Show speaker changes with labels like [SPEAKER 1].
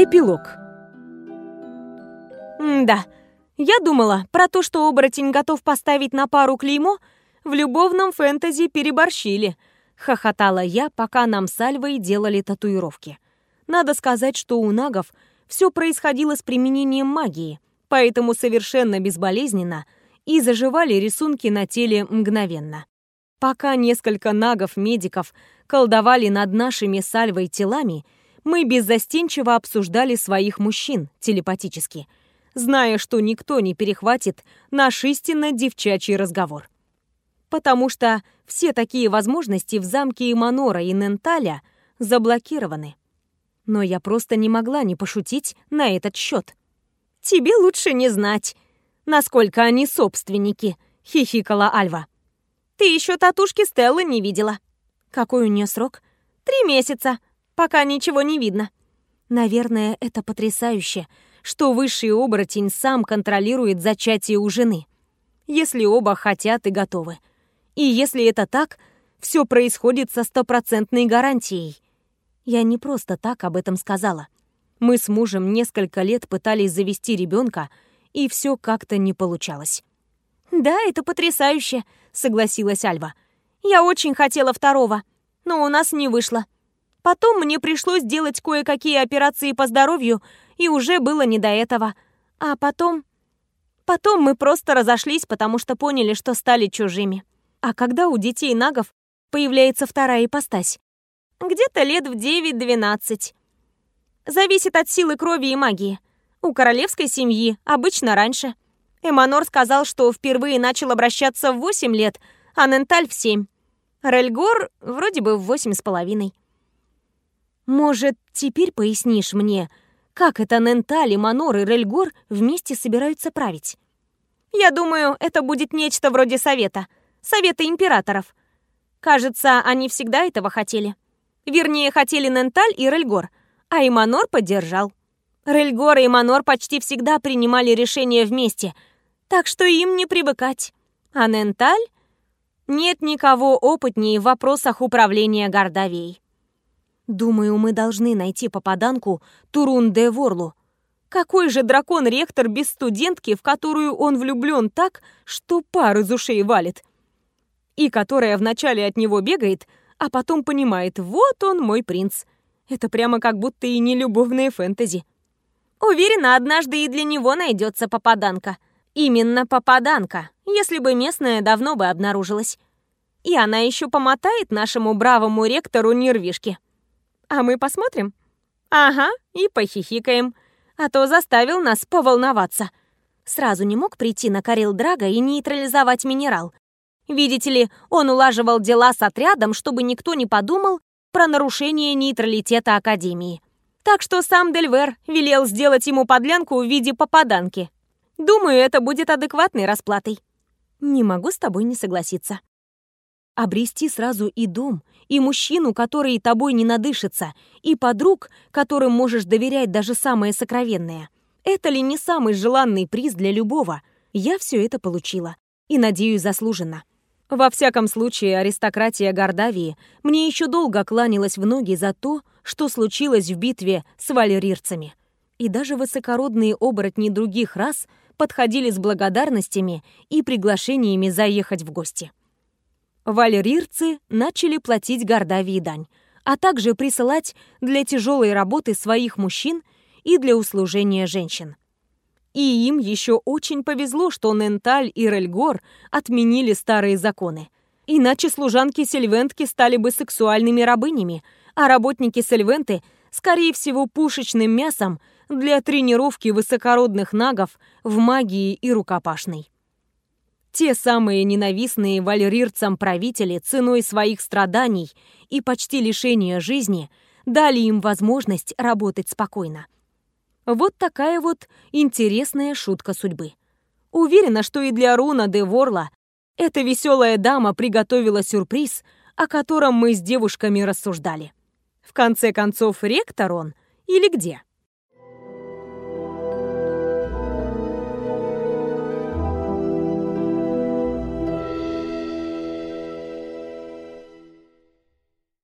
[SPEAKER 1] Эпилог. да, я думала про то, что оборотень готов поставить на пару клеймо, в любовном фэнтези переборщили. Хохотала я, пока нам с Альвой делали татуировки. Надо сказать, что у нагов все происходило с применением магии, поэтому совершенно безболезненно и заживали рисунки на теле мгновенно. Пока несколько нагов-медиков колдовали над нашими с Альвой телами, мы беззастенчиво обсуждали своих мужчин телепатически, зная, что никто не перехватит наш истинно девчачий разговор. Потому что все такие возможности в замке Иманора и Ненталя заблокированы. Но я просто не могла не пошутить на этот счет. «Тебе лучше не знать, насколько они собственники», — хихикала Альва. Ты еще татушки Стеллы не видела. Какой у нее срок? Три месяца, пока ничего не видно. Наверное, это потрясающе, что высший оборотень сам контролирует зачатие у жены. Если оба хотят и готовы. И если это так, все происходит со стопроцентной гарантией. Я не просто так об этом сказала. Мы с мужем несколько лет пытались завести ребенка, и все как-то не получалось. «Да, это потрясающе», — согласилась Альва. «Я очень хотела второго, но у нас не вышло. Потом мне пришлось делать кое-какие операции по здоровью, и уже было не до этого. А потом... Потом мы просто разошлись, потому что поняли, что стали чужими. А когда у детей нагов появляется вторая ипостась? Где-то лет в 9-12. Зависит от силы крови и магии. У королевской семьи обычно раньше — Эманор сказал, что впервые начал обращаться в 8 лет, а Ненталь в 7. Рельгор вроде бы в восемь с половиной. Может, теперь пояснишь мне, как это Ненталь, Эманор и Рельгор вместе собираются править? Я думаю, это будет нечто вроде совета. Совета императоров. Кажется, они всегда этого хотели. Вернее, хотели Ненталь и Рельгор, а Эманор поддержал. Рельгор и Манор почти всегда принимали решения вместе — так что им не привыкать. А Ненталь? Нет никого опытнее в вопросах управления Гордовей. Думаю, мы должны найти попаданку Турун-де Ворлу. Какой же дракон-ректор без студентки, в которую он влюблен так, что пар из ушей валит? И которая вначале от него бегает, а потом понимает, вот он мой принц. Это прямо как будто и не любовные фэнтези. Уверена, однажды и для него найдется попаданка — Именно попаданка, если бы местная давно бы обнаружилась. И она еще помотает нашему бравому ректору нервишки. А мы посмотрим? Ага, и похихикаем. А то заставил нас поволноваться. Сразу не мог прийти на Карил Драга и нейтрализовать минерал. Видите ли, он улаживал дела с отрядом, чтобы никто не подумал про нарушение нейтралитета Академии. Так что сам Дельвер велел сделать ему подлянку в виде попаданки. Думаю, это будет адекватной расплатой. Не могу с тобой не согласиться. Обрести сразу и дом, и мужчину, который тобой не надышится, и подруг, которым можешь доверять даже самое сокровенное. Это ли не самый желанный приз для любого? Я все это получила. И, надеюсь, заслуженно. Во всяком случае, аристократия Гордавии мне еще долго кланялась в ноги за то, что случилось в битве с валерирцами. И даже высокородные оборотни других рас подходили с благодарностями и приглашениями заехать в гости. Валерирцы начали платить Гордавии дань, а также присылать для тяжелой работы своих мужчин и для услужения женщин. И им еще очень повезло, что Ненталь и Рельгор отменили старые законы. Иначе служанки Сильвентки стали бы сексуальными рабынями, а работники Сильвенты, скорее всего, пушечным мясом для тренировки высокородных нагов в магии и рукопашной. Те самые ненавистные валерирцам правители ценой своих страданий и почти лишения жизни дали им возможность работать спокойно. Вот такая вот интересная шутка судьбы. Уверена, что и для Руна де Ворла эта веселая дама приготовила сюрприз, о котором мы с девушками рассуждали. В конце концов, ректор он или где?